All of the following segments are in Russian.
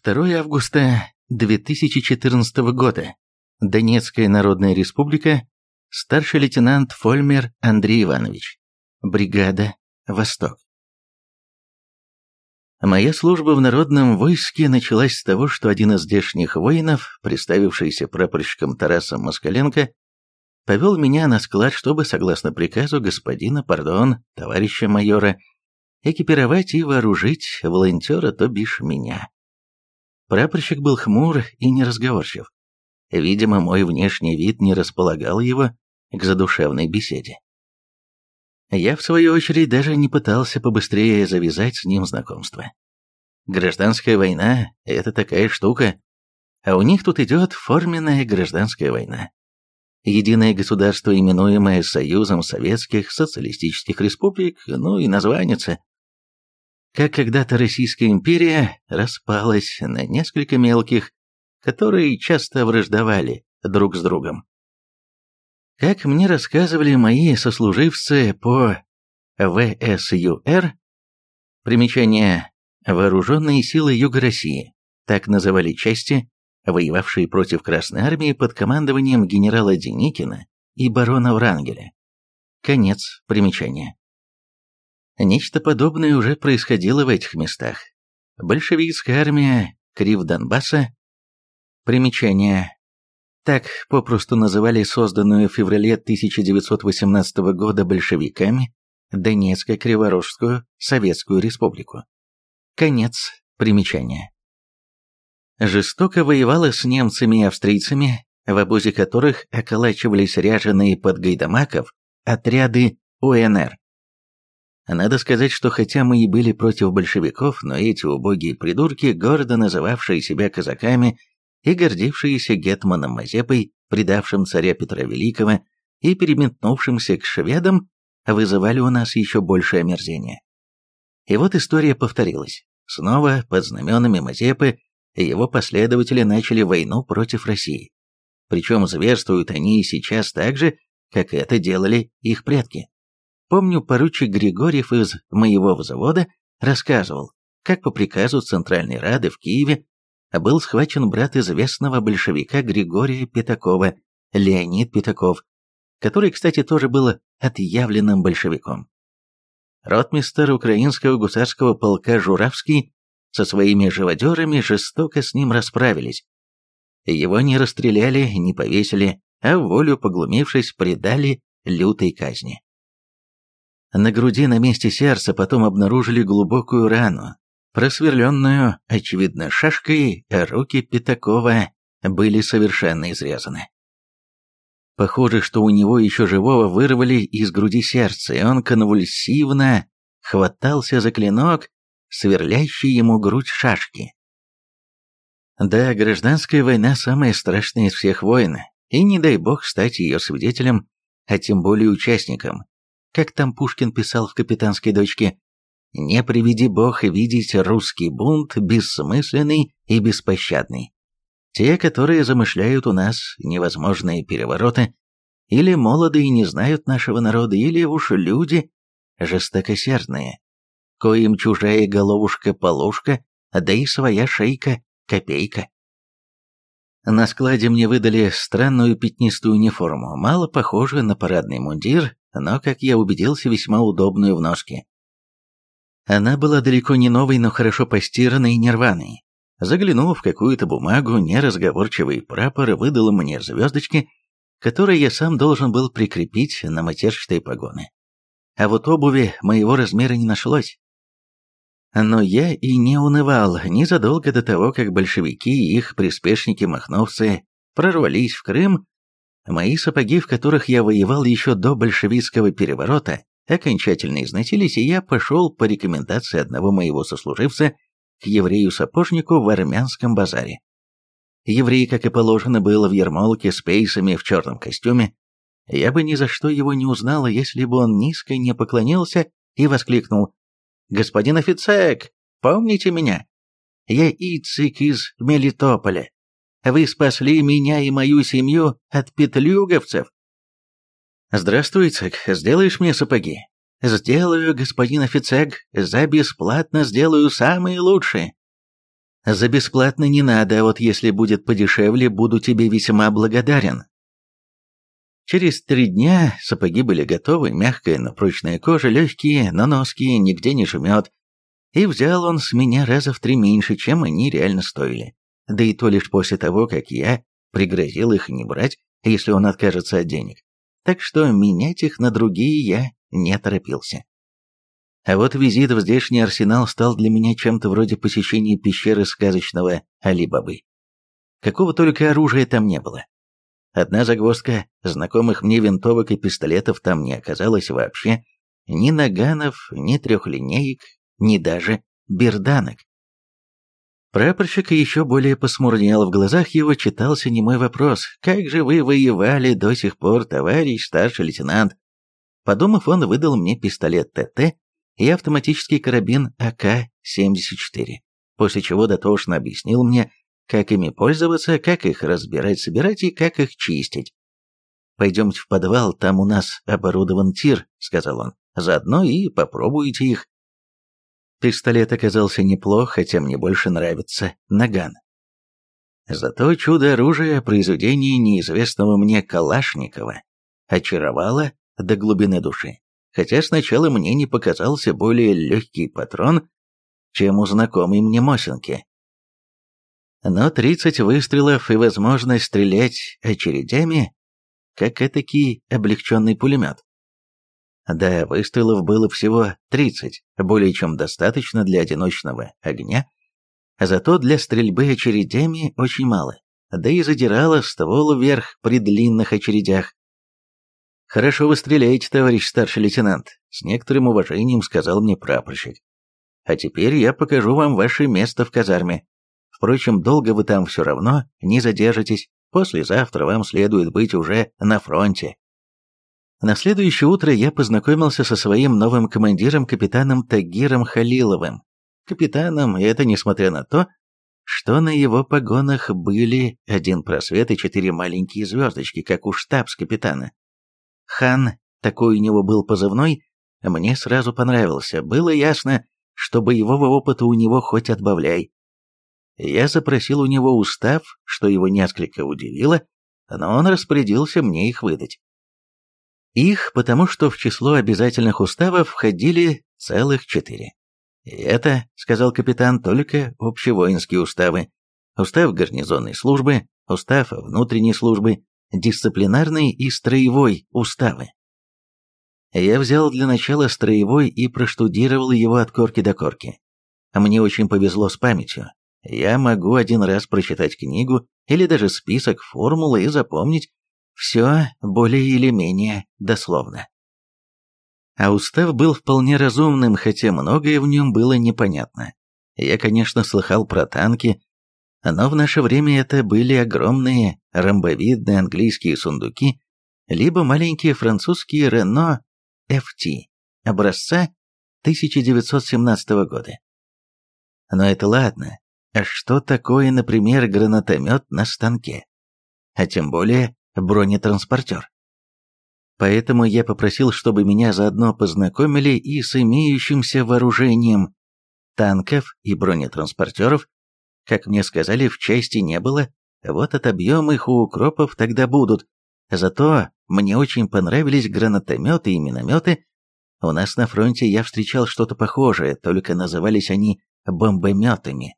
2 августа 2014 года. Донецкая Народная Республика. Старший лейтенант Фольмер Андрей Иванович. Бригада «Восток». Моя служба в народном войске началась с того, что один из здешних воинов, представившийся прапорщиком Тарасом Москаленко, повел меня на склад, чтобы, согласно приказу господина, пардон, товарища майора, экипировать и вооружить волонтера, то бишь меня. Прапорщик был хмур и неразговорчив. Видимо, мой внешний вид не располагал его к задушевной беседе. Я, в свою очередь, даже не пытался побыстрее завязать с ним знакомство. Гражданская война — это такая штука, а у них тут идет форменная гражданская война. Единое государство, именуемое Союзом Советских Социалистических Республик, ну и названится, как когда-то Российская империя распалась на несколько мелких, которые часто враждовали друг с другом. Как мне рассказывали мои сослуживцы по ВСЮР, примечание «Вооруженные силы Юга России», так называли части, воевавшие против Красной Армии под командованием генерала Деникина и барона Врангеля. Конец примечания. Нечто подобное уже происходило в этих местах. Большевистская армия Крив Донбасса. Примечание. Так попросту называли созданную в феврале 1918 года большевиками Донецко-Криворожскую Советскую Республику. Конец примечания. Жестоко воевала с немцами и австрийцами, в обозе которых околачивались ряженые под гайдамаков отряды УНР. Надо сказать, что хотя мы и были против большевиков, но эти убогие придурки, гордо называвшие себя казаками и гордившиеся гетманом Мазепой, предавшим царя Петра Великого и переметнувшимся к шведам, вызывали у нас еще большее омерзение. И вот история повторилась. Снова под знаменами Мазепы его последователи начали войну против России. Причем зверствуют они и сейчас так же, как это делали их предки. Помню, поручик Григорьев из моего взвода рассказывал, как по приказу Центральной Рады в Киеве был схвачен брат известного большевика Григория Пятакова, Леонид Пятаков, который, кстати, тоже был отъявленным большевиком. Ротмистер украинского гусарского полка Журавский со своими живодерами жестоко с ним расправились. Его не расстреляли, не повесили, а волю поглумившись предали лютой казни. На груди на месте сердца потом обнаружили глубокую рану, просверленную, очевидно, шашкой, а руки Пятакова были совершенно изрезаны. Похоже, что у него еще живого вырвали из груди сердце, и он конвульсивно хватался за клинок, сверлящий ему грудь шашки. Да, гражданская война самая страшная из всех войн, и не дай бог стать ее свидетелем, а тем более участником, как там Пушкин писал в «Капитанской дочке», «Не приведи Бог видеть русский бунт бессмысленный и беспощадный. Те, которые замышляют у нас невозможные перевороты, или молоды и не знают нашего народа, или уж люди жестокосердные, коим чужая головушка-полушка, да и своя шейка-копейка. На складе мне выдали странную пятнистую униформу, мало похожую на парадный мундир, но, как я убедился, весьма удобную в ножке. Она была далеко не новой, но хорошо постиранной и нерваной. Заглянув в какую-то бумагу, неразговорчивый прапор выдал мне звездочки, которые я сам должен был прикрепить на матерчатые погоны. А вот обуви моего размера не нашлось. Но я и не унывал незадолго до того, как большевики и их приспешники-махновцы прорвались в Крым Мои сапоги, в которых я воевал еще до большевистского переворота, окончательно износились, и я пошел по рекомендации одного моего сослуживца к еврею-сапожнику в армянском базаре. Еврей, как и положено, был в ермолке с пейсами в черном костюме. Я бы ни за что его не узнала, если бы он низко не поклонился и воскликнул «Господин офицер, помните меня? Я Ицик из Мелитополя. Вы спасли меня и мою семью от петлюговцев. Здравствуй, Цек, сделаешь мне сапоги? Сделаю, господин офицер, за бесплатно сделаю самые лучшие. За бесплатно не надо, а вот если будет подешевле, буду тебе весьма благодарен. Через три дня сапоги были готовы, мягкая, но прочная кожа, легкие, но носки, нигде не жмет. И взял он с меня раза в три меньше, чем они реально стоили. Да и то лишь после того, как я пригрозил их не брать, если он откажется от денег. Так что менять их на другие я не торопился. А вот визит в здешний арсенал стал для меня чем-то вроде посещения пещеры сказочного Али-Бабы. Какого только оружия там не было. Одна загвоздка, знакомых мне винтовок и пистолетов там не оказалось вообще, ни наганов, ни трехлинеек, ни даже берданок. Прапорщик еще более посмурнел, в глазах его читался немой вопрос «Как же вы воевали до сих пор, товарищ старший лейтенант?» Подумав, он выдал мне пистолет ТТ и автоматический карабин АК-74, после чего дотошно объяснил мне, как ими пользоваться, как их разбирать-собирать и как их чистить. «Пойдемте в подвал, там у нас оборудован тир», — сказал он. «Заодно и попробуйте их». Пистолет оказался неплох, хотя мне больше нравится наган. Зато чудо-оружие произведения неизвестного мне Калашникова очаровало до глубины души хотя сначала мне не показался более легкий патрон, чем у знакомой мне Мосинки. Но 30 выстрелов и возможность стрелять очередями, как этакий облегченный пулемет. Да, выстрелов было всего 30, более чем достаточно для одиночного огня, зато для стрельбы очередями очень мало, да и задирало ствол вверх при длинных очередях. «Хорошо вы стреляете, товарищ старший лейтенант», — с некоторым уважением сказал мне прапорщик. «А теперь я покажу вам ваше место в казарме. Впрочем, долго вы там все равно не задержитесь. Послезавтра вам следует быть уже на фронте». На следующее утро я познакомился со своим новым командиром, капитаном Тагиром Халиловым. Капитаном, и это несмотря на то, что на его погонах были один просвет и четыре маленькие звездочки, как у штабс-капитана. Хан, такой у него был позывной, мне сразу понравился. Было ясно, что боевого опыта у него хоть отбавляй. Я запросил у него устав, что его несколько удивило, но он распорядился мне их выдать. Их, потому что в число обязательных уставов входили целых четыре. Это, сказал капитан, только общевоинские уставы. Устав гарнизонной службы, устав внутренней службы, дисциплинарный и строевой уставы. Я взял для начала строевой и проштудировал его от корки до корки. Мне очень повезло с памятью. Я могу один раз прочитать книгу или даже список формулы и запомнить все более или менее дословно. А устав был вполне разумным, хотя многое в нем было непонятно. Я, конечно, слыхал про танки, но в наше время это были огромные ромбовидные английские сундуки, либо маленькие французские Рено FT образца 1917 года. Но это ладно. А что такое, например, гранатомет на станке? А тем более бронетранспортер. Поэтому я попросил, чтобы меня заодно познакомили и с имеющимся вооружением танков и бронетранспортеров как мне сказали, в части не было, вот отобьем их у укропов тогда будут. Зато мне очень понравились гранатометы и минометы. У нас на фронте я встречал что-то похожее, только назывались они бомбометами.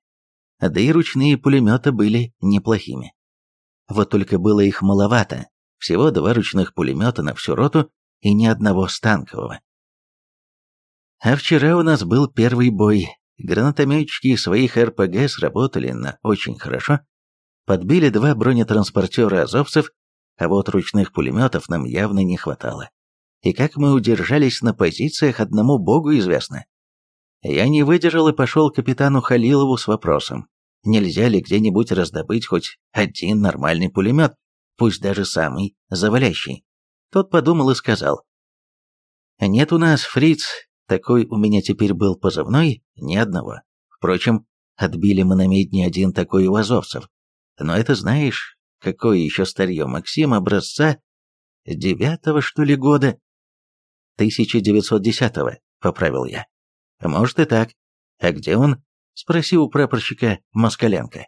Да и ручные пулеметы были неплохими. Вот только было их маловато, всего два ручных пулемета на всю роту и ни одного станкового. А вчера у нас был первый бой, Гранатометчики своих РПГ сработали на очень хорошо, подбили два бронетранспортера азовцев, а вот ручных пулеметов нам явно не хватало. И как мы удержались на позициях, одному богу известно. Я не выдержал и пошел капитану Халилову с вопросом, нельзя ли где-нибудь раздобыть хоть один нормальный пулемет, пусть даже самый завалящий. Тот подумал и сказал, «Нет у нас, фриц, такой у меня теперь был позывной, ни одного. Впрочем, отбили мы на медне один такой у азовцев. Но это знаешь, какое еще старье Максим образца девятого, что ли, года? 1910-го, поправил я. Может и так. А где он? Спроси у прапорщика Москаленко.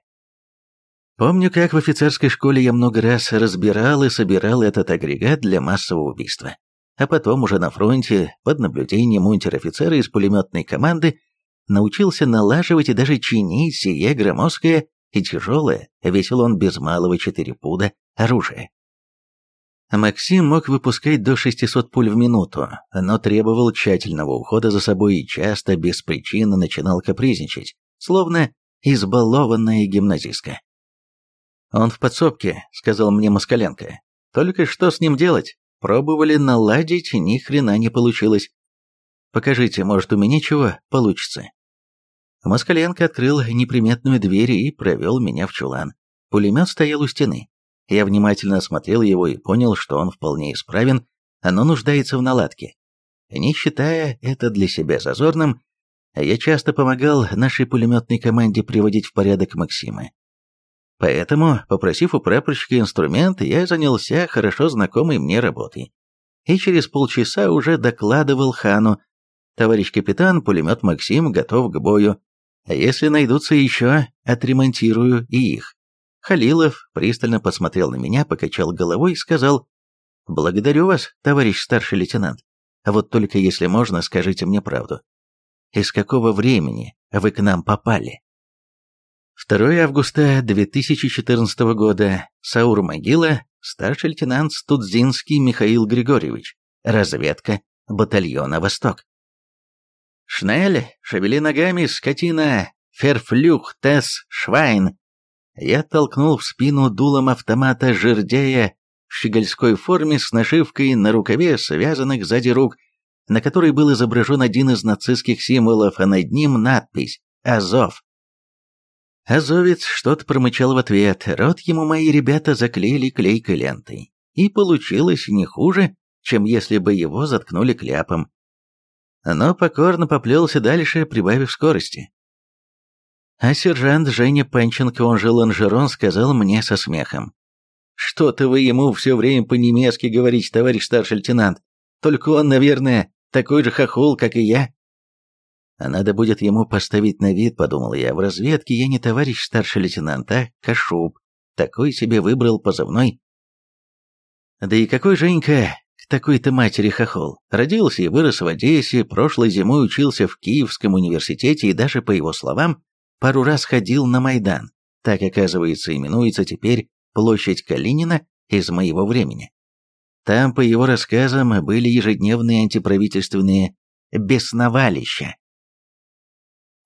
Помню, как в офицерской школе я много раз разбирал и собирал этот агрегат для массового убийства. А потом уже на фронте, под наблюдением унтер-офицера из пулеметной команды, научился налаживать и даже чинить сие громоздкое и тяжелое, весил он без малого 4 пуда, оружие. Максим мог выпускать до 600 пуль в минуту, но требовал тщательного ухода за собой и часто без причины начинал капризничать, словно избалованная гимназистка. «Он в подсобке», — сказал мне Москаленко. «Только что с ним делать? Пробовали наладить, ни хрена не получилось. Покажите, может, у меня чего получится». Москаленко открыл неприметную дверь и провел меня в чулан. Пулемет стоял у стены. Я внимательно осмотрел его и понял, что он вполне исправен, но нуждается в наладке. Не считая это для себя зазорным, я часто помогал нашей пулеметной команде приводить в порядок Максима. Поэтому, попросив у прапорщика инструмент, я занялся хорошо знакомой мне работой. И через полчаса уже докладывал хану, «Товарищ капитан, пулемет Максим готов к бою. А если найдутся еще, отремонтирую и их». Халилов пристально посмотрел на меня, покачал головой и сказал, «Благодарю вас, товарищ старший лейтенант. А вот только если можно, скажите мне правду. Из какого времени вы к нам попали?» 2 августа 2014 года. Саур-могила. Старший лейтенант Студзинский Михаил Григорьевич. Разведка. Батальона «Восток». «Шнель, шевели ногами, скотина! Ферфлюх, тес, швайн!» Я толкнул в спину дулом автомата жердяя в щегольской форме с нашивкой на рукаве, связанных сзади рук, на которой был изображен один из нацистских символов, а над ним надпись «Азов». Азовец что-то промычал в ответ, рот ему мои ребята заклеили клейкой лентой. И получилось не хуже, чем если бы его заткнули кляпом. Но покорно поплелся дальше, прибавив скорости. А сержант Женя Панченко, он же Ланжерон, сказал мне со смехом. «Что-то вы ему все время по-немецки говорите, товарищ старший лейтенант. Только он, наверное, такой же хохол, как и я». А надо будет ему поставить на вид, подумал я, в разведке я не товарищ старший лейтенант, а Кашуб. Такой себе выбрал позывной. Да и какой Женька к такой-то матери хохол. Родился и вырос в Одессе, прошлой зимой учился в Киевском университете и даже, по его словам, пару раз ходил на Майдан. Так, оказывается, именуется теперь площадь Калинина из моего времени. Там, по его рассказам, были ежедневные антиправительственные бесновалища.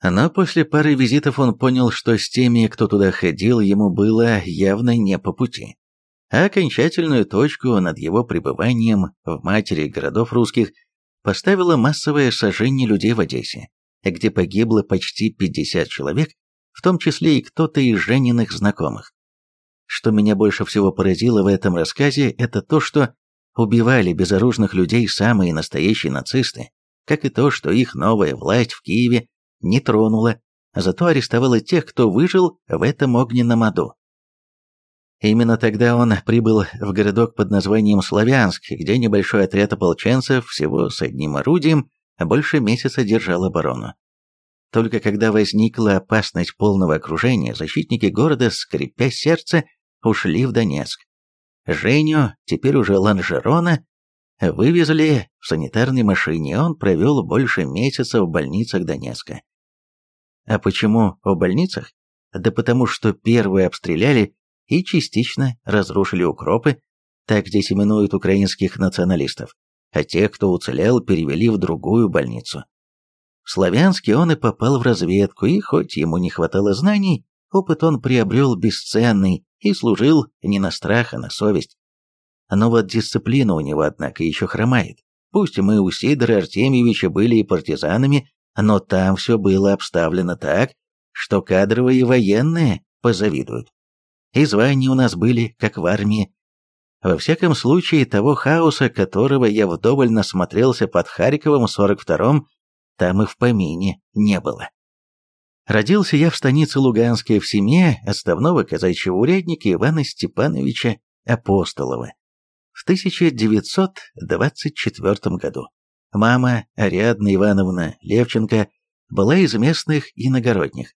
Но после пары визитов он понял, что с теми, кто туда ходил, ему было явно не по пути. А окончательную точку над его пребыванием в матери городов русских поставило массовое сожжение людей в Одессе, где погибло почти 50 человек, в том числе и кто-то из Жениных знакомых. Что меня больше всего поразило в этом рассказе, это то, что убивали безоружных людей самые настоящие нацисты, как и то, что их новая власть в Киеве не тронула, зато арестовала тех, кто выжил в этом огненном аду. Именно тогда он прибыл в городок под названием Славянск, где небольшой отряд ополченцев всего с одним орудием больше месяца держал оборону. Только когда возникла опасность полного окружения, защитники города, скрипя сердце, ушли в Донецк. Женю, теперь уже Ланжерона, вывезли в санитарной машине, он провел больше месяца в больницах Донецка. А почему в больницах? Да потому что первые обстреляли и частично разрушили укропы, так здесь именуют украинских националистов, а тех, кто уцелел, перевели в другую больницу. В Славянске он и попал в разведку, и хоть ему не хватало знаний, опыт он приобрел бесценный и служил не на страх, а на совесть. Но вот дисциплина у него, однако, еще хромает. Пусть мы у Сидора Артемьевича были и партизанами, но там все было обставлено так, что кадровые военные позавидуют. И звания у нас были, как в армии. Во всяком случае, того хаоса, которого я вдоволь насмотрелся под Харьковом в 42-м, там и в помине не было. Родился я в станице Луганской в семье отставного казачьего урядника Ивана Степановича Апостолова в 1924 году. Мама, Ариадна Ивановна Левченко, была из местных иногородних.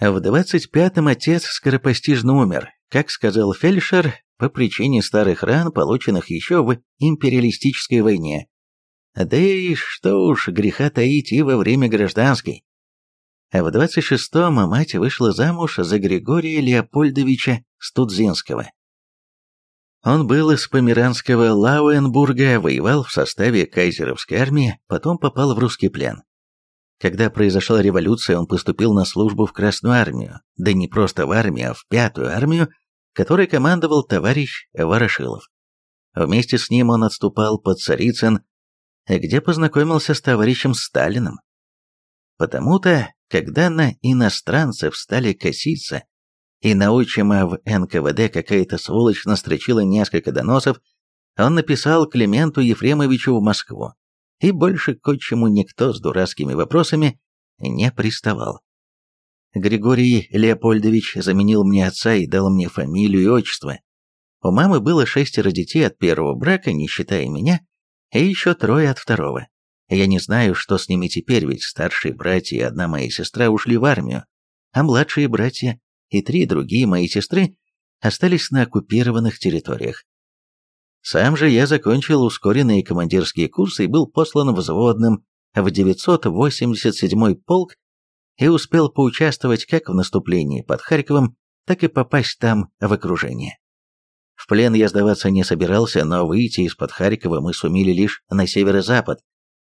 В 25-м отец скоропостижно умер, как сказал фельдшер, по причине старых ран, полученных еще в империалистической войне. Да и что уж греха таить и во время гражданской. В 26-м мать вышла замуж за Григория Леопольдовича Студзинского. Он был из померанского Лауенбурга, воевал в составе кайзеровской армии, потом попал в русский плен. Когда произошла революция, он поступил на службу в Красную армию, да не просто в армию, а в Пятую армию, которой командовал товарищ Ворошилов. Вместе с ним он отступал под Царицын, где познакомился с товарищем Сталиным. Потому-то, когда на иностранцев стали коситься, и на в НКВД какая-то сволочь настрочила несколько доносов, он написал Клименту Ефремовичу в Москву и больше к отчиму никто с дурацкими вопросами не приставал. Григорий Леопольдович заменил мне отца и дал мне фамилию и отчество. У мамы было шестеро детей от первого брака, не считая меня, и еще трое от второго. Я не знаю, что с ними теперь, ведь старшие братья и одна моя сестра ушли в армию, а младшие братья и три другие мои сестры остались на оккупированных территориях. Сам же я закончил ускоренные командирские курсы и был послан взводным в 987-й полк и успел поучаствовать как в наступлении под Харьковом, так и попасть там в окружение. В плен я сдаваться не собирался, но выйти из-под Харькова мы сумели лишь на северо-запад,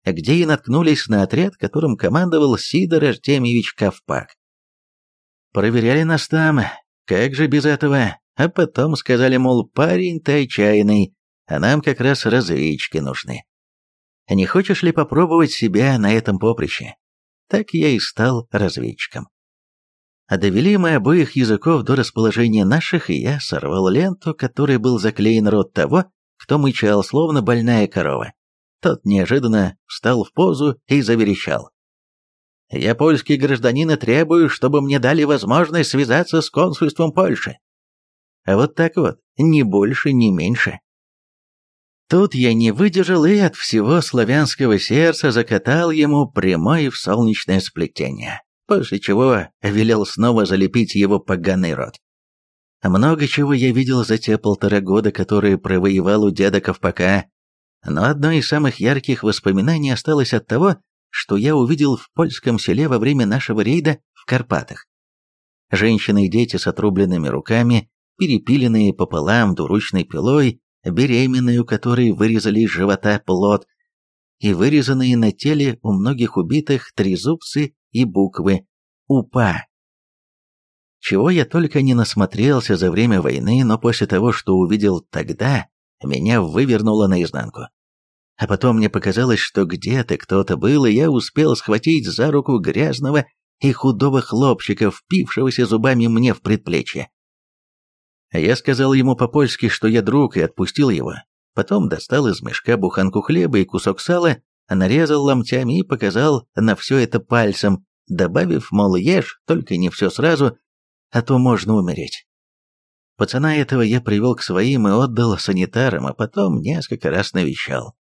где и наткнулись на отряд, которым командовал Сидор Артемьевич Ковпак. Проверяли нас там, как же без этого, а потом сказали, мол, парень ты отчаянный, а нам как раз разведчики нужны. Не хочешь ли попробовать себя на этом поприще? Так я и стал разведчиком. А довели мы обоих языков до расположения наших, и я сорвал ленту, которой был заклеен рот того, кто мычал, словно больная корова. Тот неожиданно встал в позу и заверещал. «Я польский гражданин и требую, чтобы мне дали возможность связаться с консульством Польши». А вот так вот, ни больше, ни меньше. Тут я не выдержал и от всего славянского сердца закатал ему прямой в солнечное сплетение, после чего велел снова залепить его поганый рот. Много чего я видел за те полтора года, которые провоевал у деда Ковпака, но одно из самых ярких воспоминаний осталось от того, что я увидел в польском селе во время нашего рейда в Карпатах. Женщины и дети с отрубленными руками, перепиленные пополам двуручной пилой, беременные, у которой вырезали из живота плод, и вырезанные на теле у многих убитых трезубцы и буквы «УПА». Чего я только не насмотрелся за время войны, но после того, что увидел тогда, меня вывернуло наизнанку. А потом мне показалось, что где-то кто-то был, и я успел схватить за руку грязного и худого хлопчика, впившегося зубами мне в предплечье. Я сказал ему по-польски, что я друг, и отпустил его. Потом достал из мешка буханку хлеба и кусок сала, нарезал ломтями и показал на все это пальцем, добавив, мол, ешь, только не все сразу, а то можно умереть. Пацана этого я привел к своим и отдал санитарам, а потом несколько раз навещал.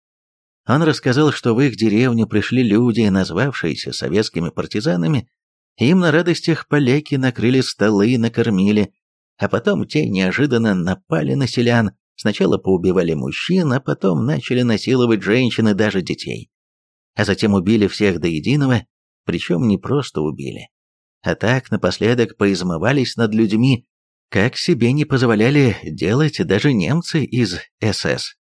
Он рассказал, что в их деревню пришли люди, назвавшиеся советскими партизанами, им на радостях поляки накрыли столы и накормили, а потом те неожиданно напали на селян, сначала поубивали мужчин, а потом начали насиловать женщин и даже детей. А затем убили всех до единого, причем не просто убили, а так напоследок поизмывались над людьми, как себе не позволяли делать даже немцы из СС.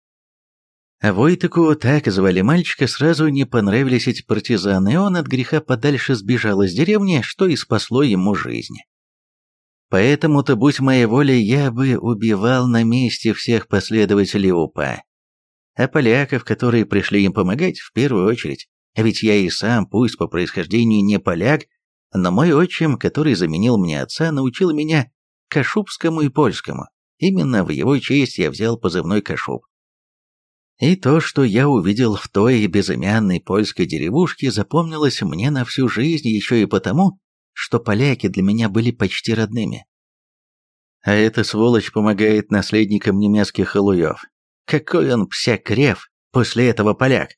А Войтыку, так звали мальчика, сразу не понравились эти партизаны, и он от греха подальше сбежал из деревни, что и спасло ему жизнь. Поэтому-то, будь моей волей, я бы убивал на месте всех последователей УПА. А поляков, которые пришли им помогать, в первую очередь. Ведь я и сам, пусть по происхождению не поляк, но мой отчим, который заменил мне отца, научил меня кашубскому и польскому. Именно в его честь я взял позывной Кашуб. И то, что я увидел в той безымянной польской деревушке, запомнилось мне на всю жизнь еще и потому, что поляки для меня были почти родными. А эта сволочь помогает наследникам немецких халуев. Какой он псякрев после этого поляк!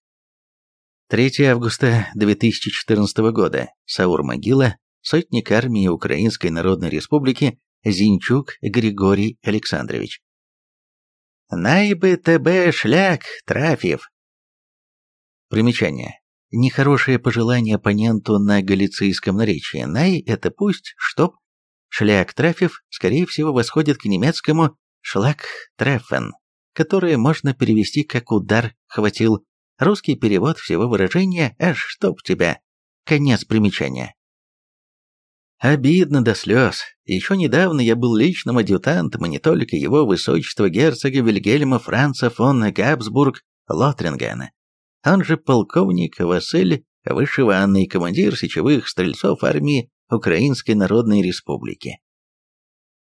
3 августа 2014 года. Саур-могила. Сотник армии Украинской Народной Республики Зинчук Григорий Александрович. Найбы ТБ шляк, трафив. Примечание. Нехорошее пожелание оппоненту на галицийском наречии. Най – это пусть, чтоб. Шляк трафив, скорее всего, восходит к немецкому шлак трефен, которое можно перевести как удар хватил. Русский перевод всего выражения «аж чтоб тебя». Конец примечания. Обидно до слез. Еще недавно я был личным адъютантом, и не только его высочества герцога Вильгельма Франца фон Габсбург Лотрингена. Он же полковник Василь Вышиванный, командир сечевых стрельцов армии Украинской Народной Республики.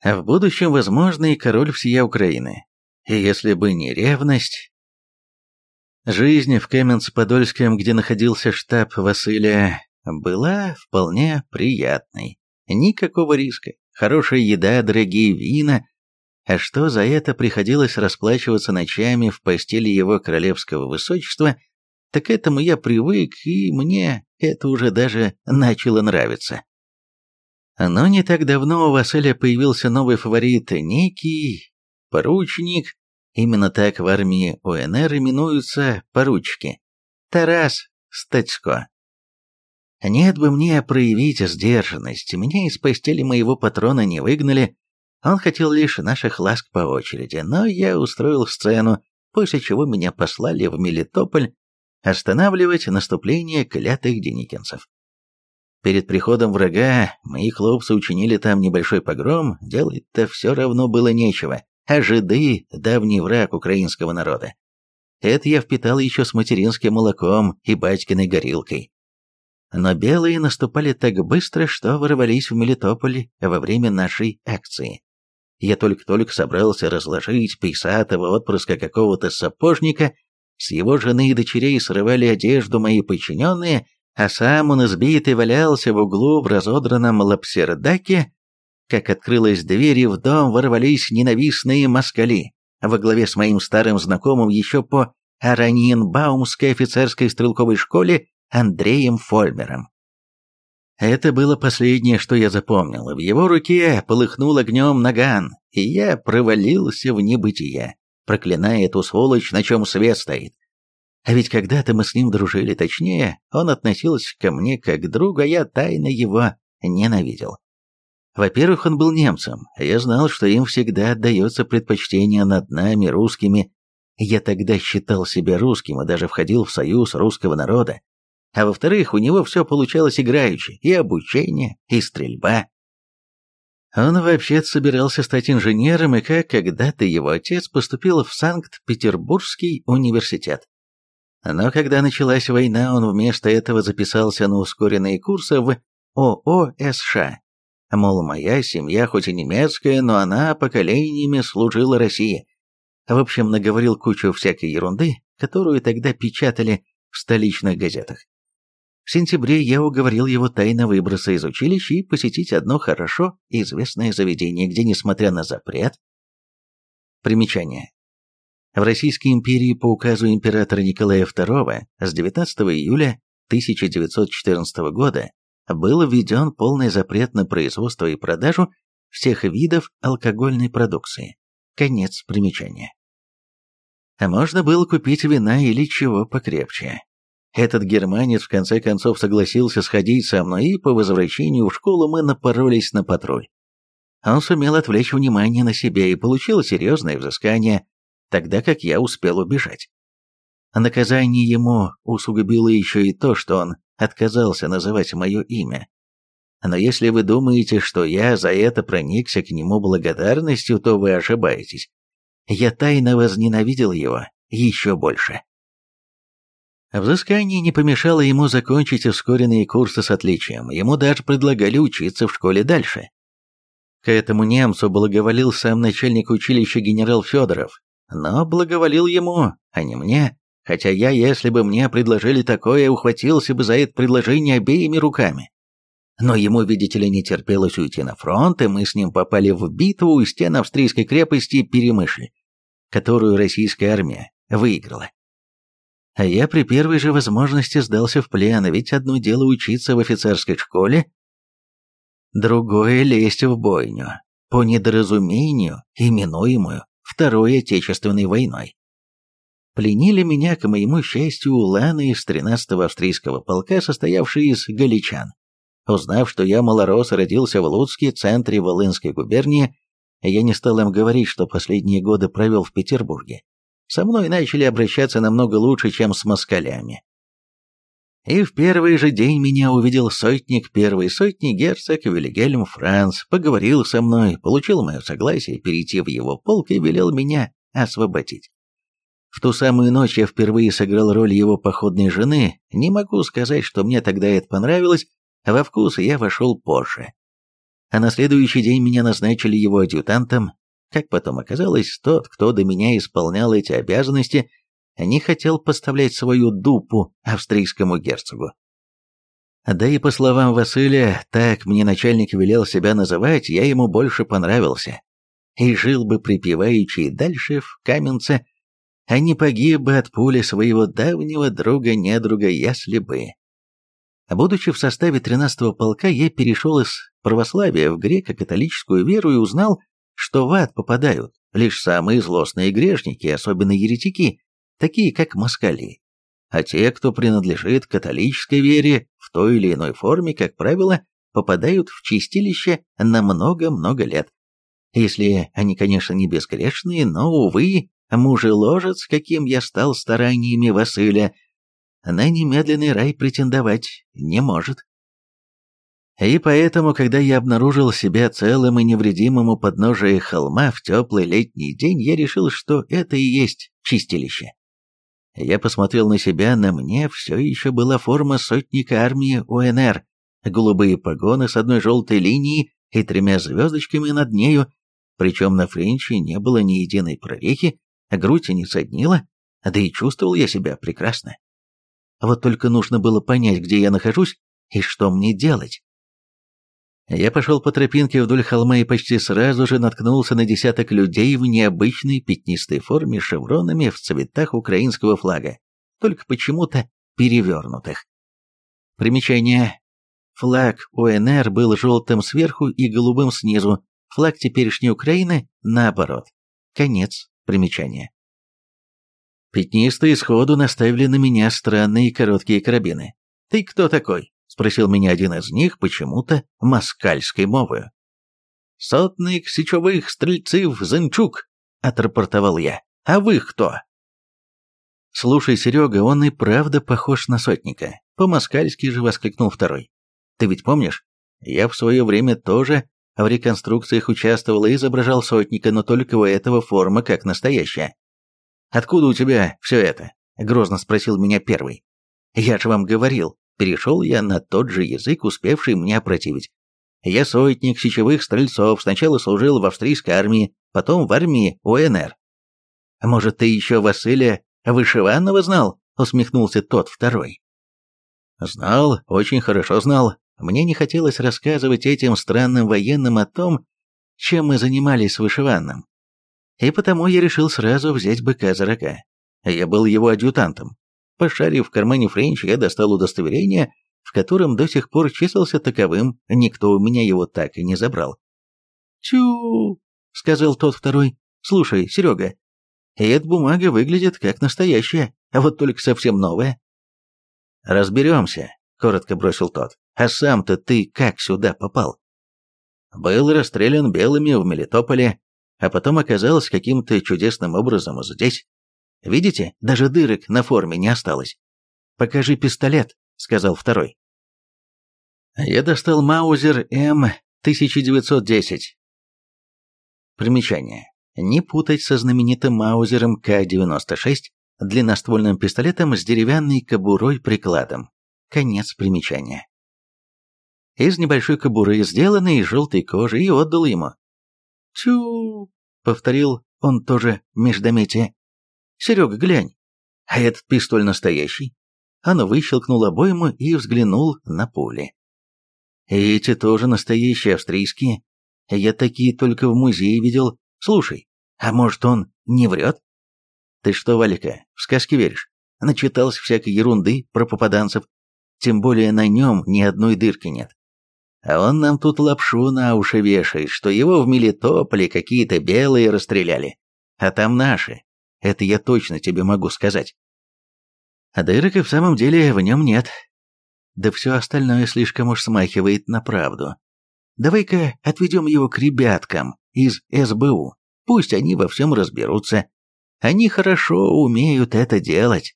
А в будущем, возможно, и король всея Украины. И если бы не ревность... Жизнь в Каменск-Подольском, где находился штаб Василия, была вполне приятной. Никакого риска, хорошая еда, дорогие вина. А что за это приходилось расплачиваться ночами в постели его королевского высочества, так к этому я привык, и мне это уже даже начало нравиться. Но не так давно у Василия появился новый фаворит, некий поручник, именно так в армии УНР именуются поручики, Тарас Стацко. Нет бы мне проявить сдержанность, меня из постели моего патрона не выгнали, он хотел лишь наших ласк по очереди, но я устроил сцену, после чего меня послали в Мелитополь останавливать наступление клятых деникинцев. Перед приходом врага мои хлопцы учинили там небольшой погром, делать-то все равно было нечего, а жиды – давний враг украинского народа. Это я впитал еще с материнским молоком и батькиной горилкой. Но белые наступали так быстро, что ворвались в Мелитополь во время нашей акции. Я только-только собрался разложить пейсатого отпрыска какого-то сапожника, с его жены и дочерей срывали одежду мои подчиненные, а сам он избитый валялся в углу в разодранном лапсердаке, как открылась дверь, и в дом ворвались ненавистные москали, во главе с моим старым знакомым еще по Араньенбаумской офицерской стрелковой школе Андреем Фольмером. Это было последнее, что я запомнил. В его руке полыхнул огнем наган, и я провалился в небытие, проклиная эту сволочь, на чем свет стоит. А ведь когда-то мы с ним дружили, точнее, он относился ко мне как к а я тайно его ненавидел. Во-первых, он был немцем, а я знал, что им всегда отдается предпочтение над нами, русскими. Я тогда считал себя русским и даже входил в союз русского народа. А во-вторых, у него все получалось играючи, и обучение, и стрельба. Он вообще собирался стать инженером, и как когда-то его отец поступил в Санкт-Петербургский университет. Но когда началась война, он вместо этого записался на ускоренные курсы в ООСШ. Мол, моя семья хоть и немецкая, но она поколениями служила России. В общем, наговорил кучу всякой ерунды, которую тогда печатали в столичных газетах. В сентябре я уговорил его тайно выбраться из училища и посетить одно хорошо известное заведение, где, несмотря на запрет... Примечание. В Российской империи по указу императора Николая II с 19 июля 1914 года был введен полный запрет на производство и продажу всех видов алкогольной продукции. Конец примечания. Можно было купить вина или чего покрепче. Этот германец в конце концов согласился сходить со мной, и по возвращению в школу мы напоролись на патруль. Он сумел отвлечь внимание на себя и получил серьезное взыскание тогда как я успел убежать. Наказание ему усугубило еще и то, что он отказался называть мое имя. Но если вы думаете, что я за это проникся к нему благодарностью, то вы ошибаетесь. Я тайно возненавидел его еще больше. Взыскание не помешало ему закончить ускоренные курсы с отличием, ему даже предлагали учиться в школе дальше. К этому немцу благоволил сам начальник училища генерал Федоров, но благоволил ему, а не мне, хотя я, если бы мне предложили такое, ухватился бы за это предложение обеими руками. Но ему, видите ли, не терпелось уйти на фронт, и мы с ним попали в битву у стен австрийской крепости Перемышль, которую российская армия выиграла. А я при первой же возможности сдался в плен, ведь одно дело учиться в офицерской школе, другое — лезть в бойню, по недоразумению, именуемую Второй Отечественной войной. Пленили меня, к моему счастью, уланы из 13-го австрийского полка, состоявшие из галичан. Узнав, что я малорос родился в Луцке, центре Волынской губернии, я не стал им говорить, что последние годы провел в Петербурге. Со мной начали обращаться намного лучше, чем с москалями. И в первый же день меня увидел сотник первой сотни герцог Вильгельм Франц, поговорил со мной, получил мое согласие перейти в его полк и велел меня освободить. В ту самую ночь я впервые сыграл роль его походной жены, не могу сказать, что мне тогда это понравилось, а во вкус я вошел позже. А на следующий день меня назначили его адъютантом. Как потом оказалось, тот, кто до меня исполнял эти обязанности, не хотел поставлять свою дупу австрийскому герцогу. Да и по словам Василия, так мне начальник велел себя называть, я ему больше понравился. И жил бы припеваючи дальше в Каменце, а не погиб бы от пули своего давнего друга-недруга, если бы. Будучи в составе 13-го полка, я перешел из православия в греко-католическую веру и узнал, что в ад попадают лишь самые злостные грешники, особенно еретики, такие как москали. А те, кто принадлежит католической вере в той или иной форме, как правило, попадают в чистилище на много-много лет. Если они, конечно, не безгрешные, но, увы, мужеложец, каким я стал стараниями Василия, на немедленный рай претендовать не может. И поэтому, когда я обнаружил себя целым и невредимым у подножия холма в теплый летний день, я решил, что это и есть чистилище. Я посмотрел на себя, на мне все еще была форма сотника армии УНР, голубые погоны с одной желтой линией и тремя звездочками над нею, причем на френче не было ни единой прорехи, грудь не соднила, да и чувствовал я себя прекрасно. Вот только нужно было понять, где я нахожусь и что мне делать. Я пошел по тропинке вдоль холма и почти сразу же наткнулся на десяток людей в необычной пятнистой форме с шевронами в цветах украинского флага, только почему-то перевернутых. Примечание. Флаг УНР был желтым сверху и голубым снизу, флаг теперешней Украины наоборот. Конец примечания. Пятнистые сходу наставили на меня странные короткие карабины. «Ты кто такой?» — спросил меня один из них почему-то москальской мовою. «Сотник сечевых стрельцев Зынчук», — отрапортовал я. «А вы кто?» «Слушай, Серега, он и правда похож на сотника», — по-москальски же воскликнул второй. «Ты ведь помнишь? Я в свое время тоже в реконструкциях участвовал и изображал сотника, но только у этого форма как настоящая». «Откуда у тебя все это?» — грозно спросил меня первый. «Я же вам говорил, перешел я на тот же язык, успевший мне опротивить. Я сотник сечевых стрельцов, сначала служил в австрийской армии, потом в армии УНР. «Может, ты еще Василия Вышиванова знал?» — усмехнулся тот второй. «Знал, очень хорошо знал. Мне не хотелось рассказывать этим странным военным о том, чем мы занимались с Вышиванным. И потому я решил сразу взять быка за рога. Я был его адъютантом. Пошарив в кармане Френча, я достал удостоверение, в котором до сих пор числился таковым, никто у меня его так и не забрал. «Тю!» — сказал тот второй. «Слушай, Серега, эта бумага выглядит как настоящая, а вот только совсем новая». «Разберемся», — коротко бросил тот. «А сам-то ты как сюда попал?» «Был расстрелян белыми в Мелитополе, а потом оказался каким-то чудесным образом здесь. Видите, даже дырок на форме не осталось. «Покажи пистолет», — сказал второй. Я достал Маузер М-1910. Примечание. Не путать со знаменитым Маузером К-96, длинноствольным пистолетом с деревянной кобурой-прикладом. Конец примечания. Из небольшой кобуры, сделанной из желтой кожи, и отдал ему. «Тю!» — повторил он тоже междометие. Серега, глянь, а этот пистоль настоящий?» Она выщелкнула обойму и взглянул на пули. «Эти тоже настоящие австрийские. Я такие только в музее видел. Слушай, а может он не врет?» «Ты что, Валика, в сказки веришь? начитался всякой ерунды про попаданцев, тем более на нем ни одной дырки нет. А он нам тут лапшу на уши вешает, что его в Мелитополе какие-то белые расстреляли, а там наши. Это я точно тебе могу сказать. А дырок и в самом деле в нем нет. Да все остальное слишком уж смахивает на правду. Давай-ка отведем его к ребяткам из СБУ. Пусть они во всем разберутся. Они хорошо умеют это делать.